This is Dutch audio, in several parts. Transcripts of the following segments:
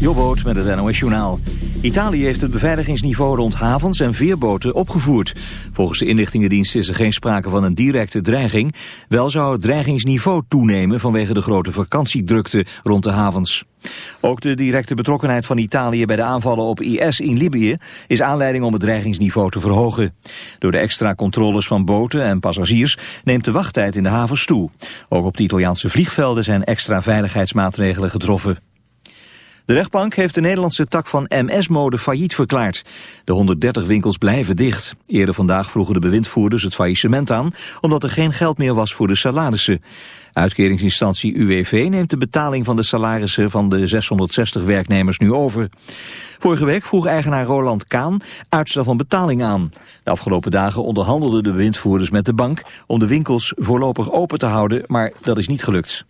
Jobboot met het NOS Journaal. Italië heeft het beveiligingsniveau rond havens en veerboten opgevoerd. Volgens de inlichtingendienst is er geen sprake van een directe dreiging. Wel zou het dreigingsniveau toenemen vanwege de grote vakantiedrukte rond de havens. Ook de directe betrokkenheid van Italië bij de aanvallen op IS in Libië is aanleiding om het dreigingsniveau te verhogen. Door de extra controles van boten en passagiers neemt de wachttijd in de havens toe. Ook op de Italiaanse vliegvelden zijn extra veiligheidsmaatregelen getroffen. De rechtbank heeft de Nederlandse tak van MS-mode failliet verklaard. De 130 winkels blijven dicht. Eerder vandaag vroegen de bewindvoerders het faillissement aan... omdat er geen geld meer was voor de salarissen. Uitkeringsinstantie UWV neemt de betaling van de salarissen van de 660 werknemers nu over. Vorige week vroeg eigenaar Roland Kaan uitstel van betaling aan. De afgelopen dagen onderhandelden de bewindvoerders met de bank om de winkels voorlopig open te houden, maar dat is niet gelukt.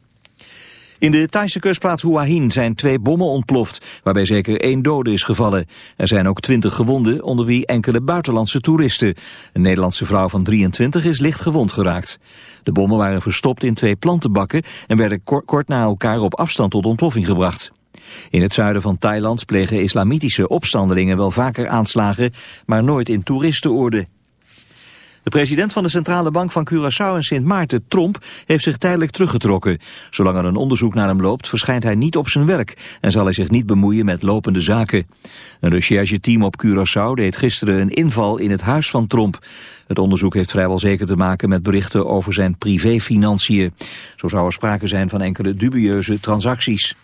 In de Thaise kustplaats Hua Hin zijn twee bommen ontploft, waarbij zeker één dode is gevallen. Er zijn ook twintig gewonden, onder wie enkele buitenlandse toeristen. Een Nederlandse vrouw van 23 is licht gewond geraakt. De bommen waren verstopt in twee plantenbakken en werden kort na elkaar op afstand tot ontploffing gebracht. In het zuiden van Thailand plegen islamitische opstandelingen wel vaker aanslagen, maar nooit in toeristenorde. De president van de Centrale Bank van Curaçao en Sint Maarten, Tromp, heeft zich tijdelijk teruggetrokken. Zolang er een onderzoek naar hem loopt, verschijnt hij niet op zijn werk en zal hij zich niet bemoeien met lopende zaken. Een rechercheteam op Curaçao deed gisteren een inval in het huis van Tromp. Het onderzoek heeft vrijwel zeker te maken met berichten over zijn privéfinanciën. Zo zou er sprake zijn van enkele dubieuze transacties.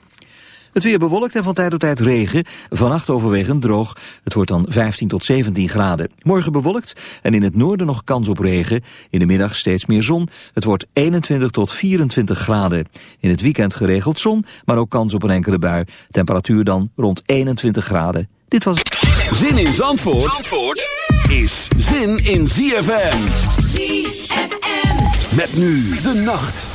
Het weer bewolkt en van tijd tot tijd regen. Vannacht overwegend droog. Het wordt dan 15 tot 17 graden. Morgen bewolkt en in het noorden nog kans op regen. In de middag steeds meer zon. Het wordt 21 tot 24 graden. In het weekend geregeld zon, maar ook kans op een enkele bui. Temperatuur dan rond 21 graden. Dit was... Zin in Zandvoort, Zandvoort is zin in ZFM. ZFM. Met nu de nacht.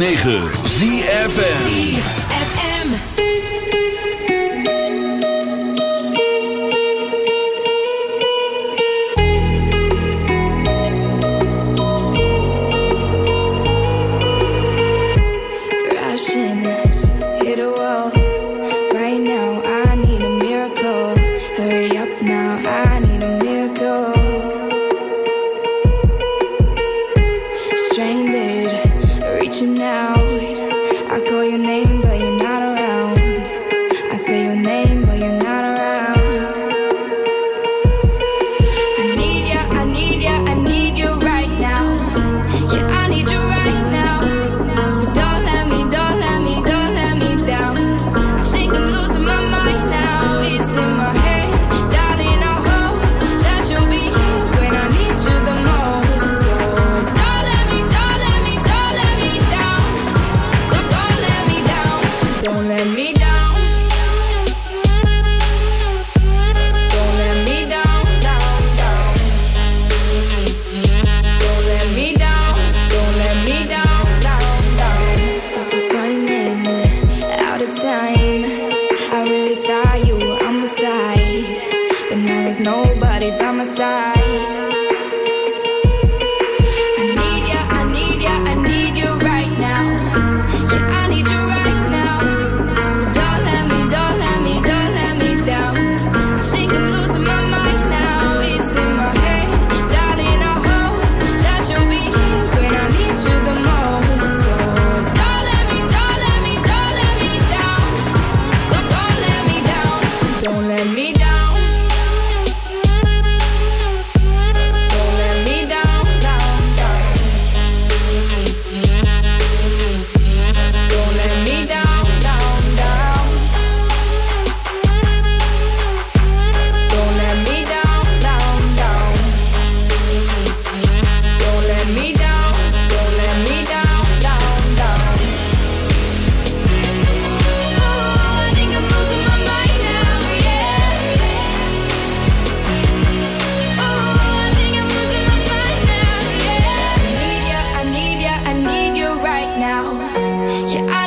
106.9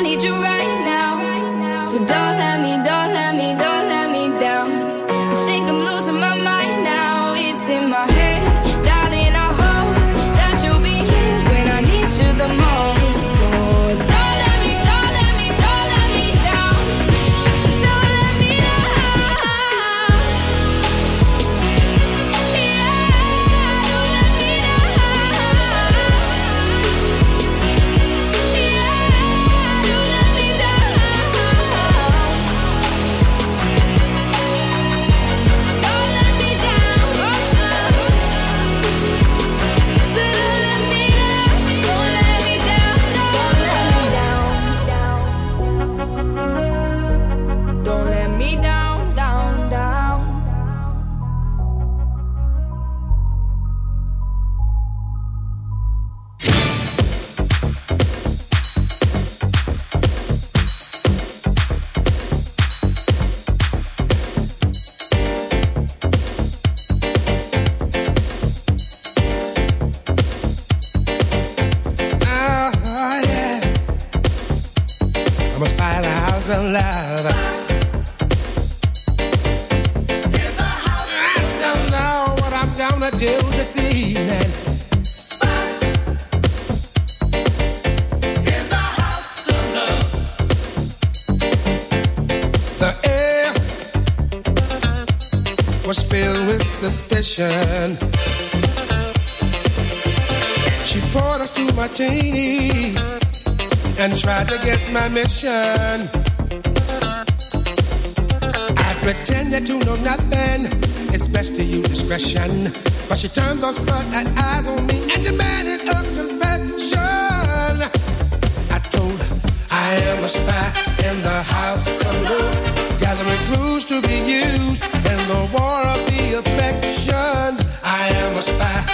need you right now. So, don't let. Tried to guess my mission. I pretended to know nothing it's best to use discretion. But she turned those floodlight eyes on me and demanded a confession. I told her I am a spy in the house of love, gathering clues to be used in the war of the affections. I am a spy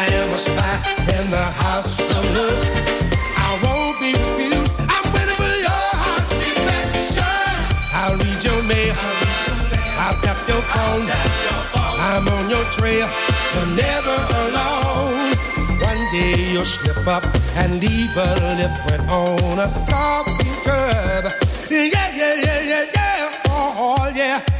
I am a spy in the house of love. I won't be. I'm waiting for your heart's. I'll read your mail. I'll tap your phone. I'm on your trail. You're never alone. One day you'll slip up and leave a lip print on a coffee cup. Yeah, yeah, yeah, yeah, yeah. Oh, oh yeah.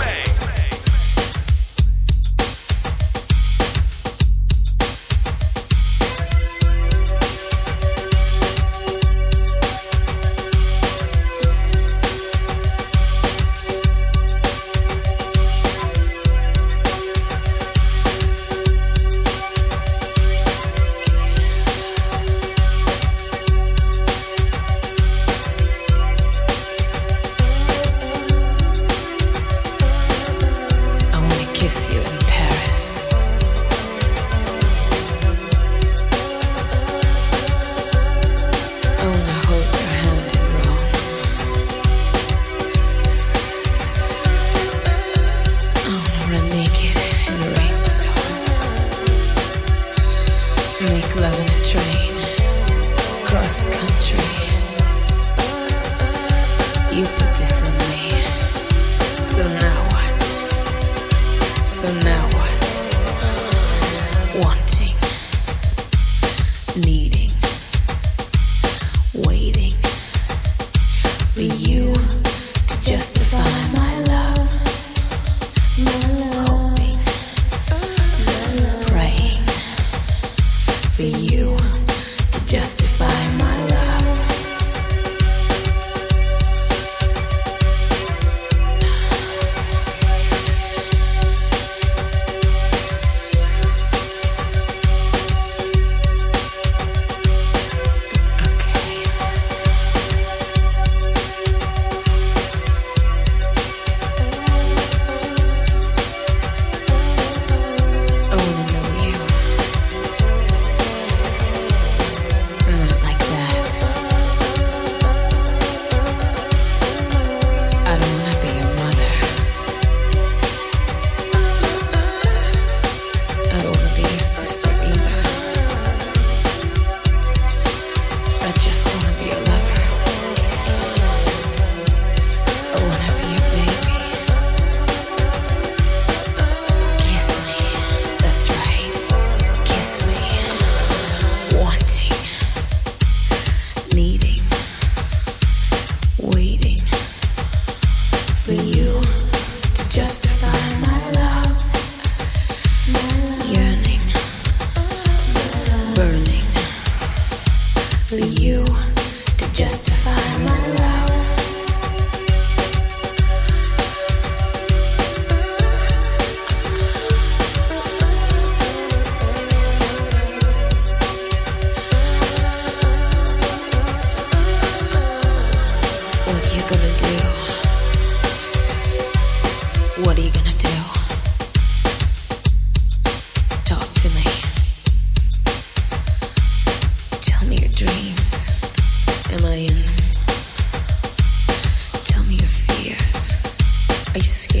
scared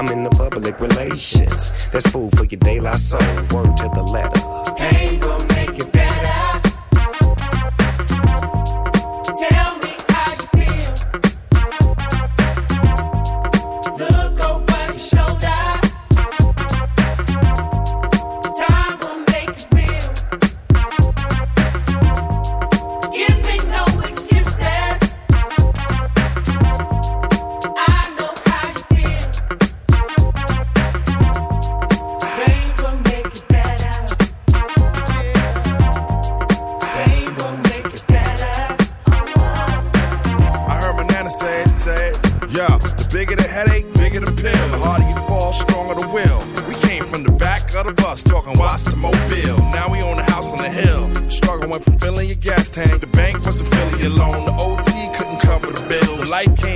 I'm in the public relations. That's food for your daylight soul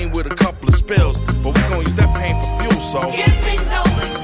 pain with a couple of spills, but we gon' use that pain for fuel, so. Give me no excuse.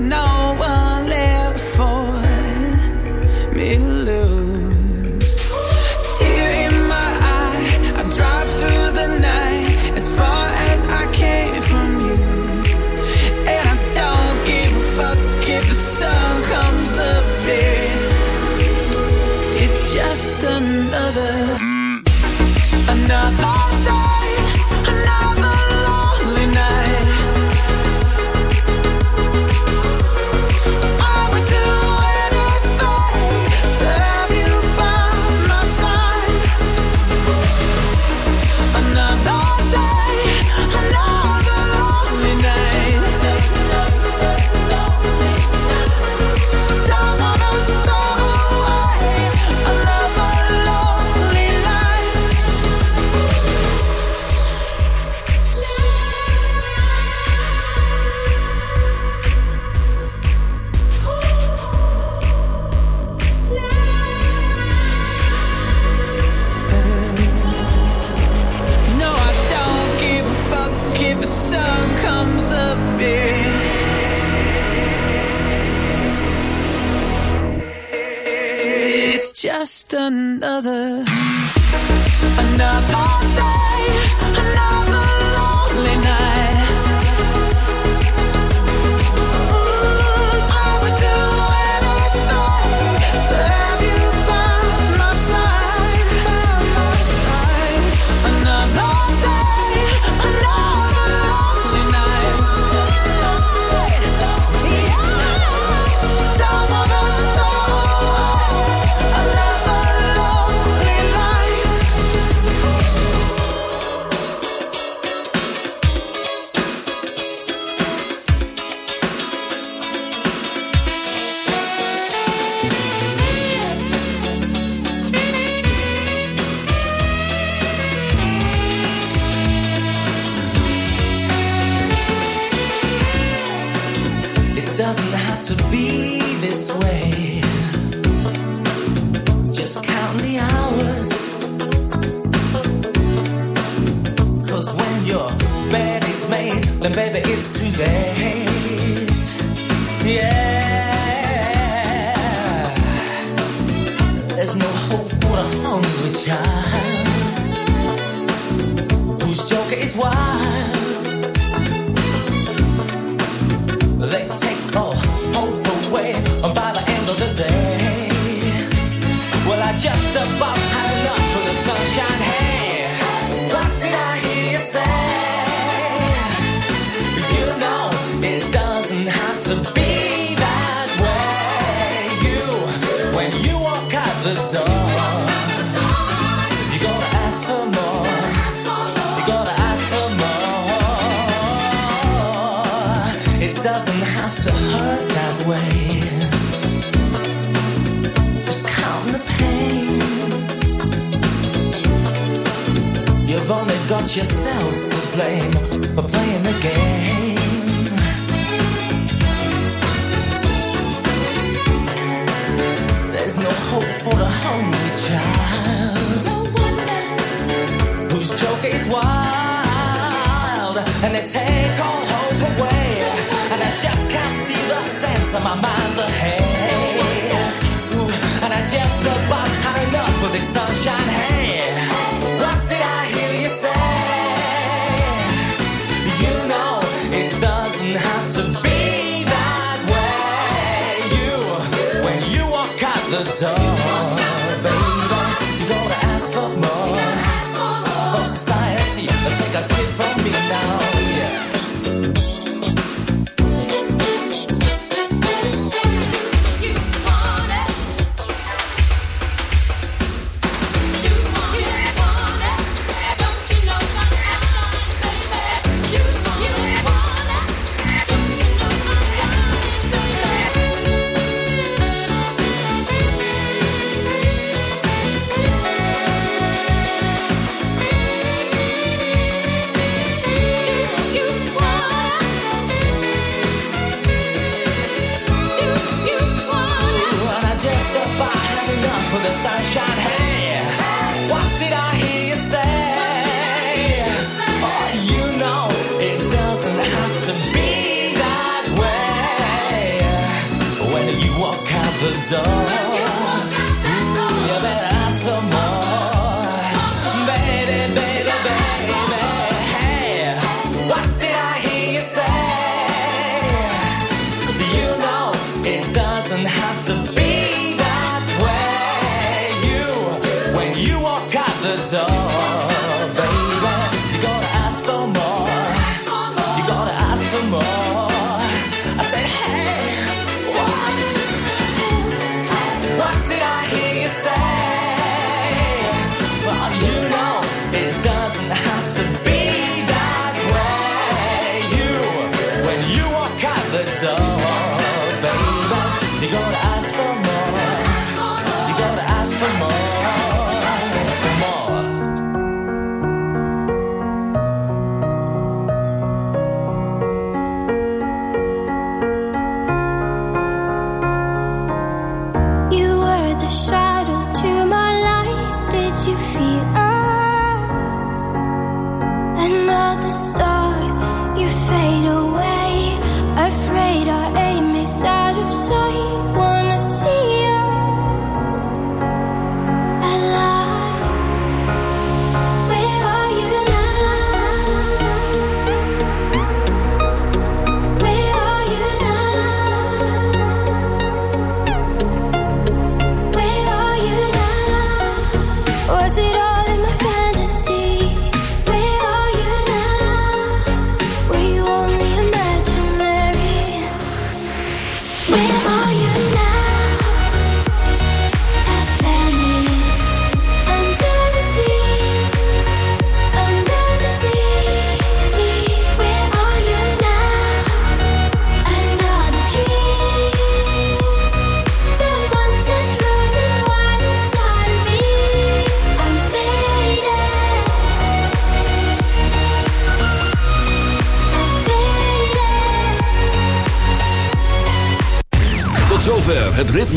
No And my mind's ahead. Ooh, and I just about had enough for the sunshine.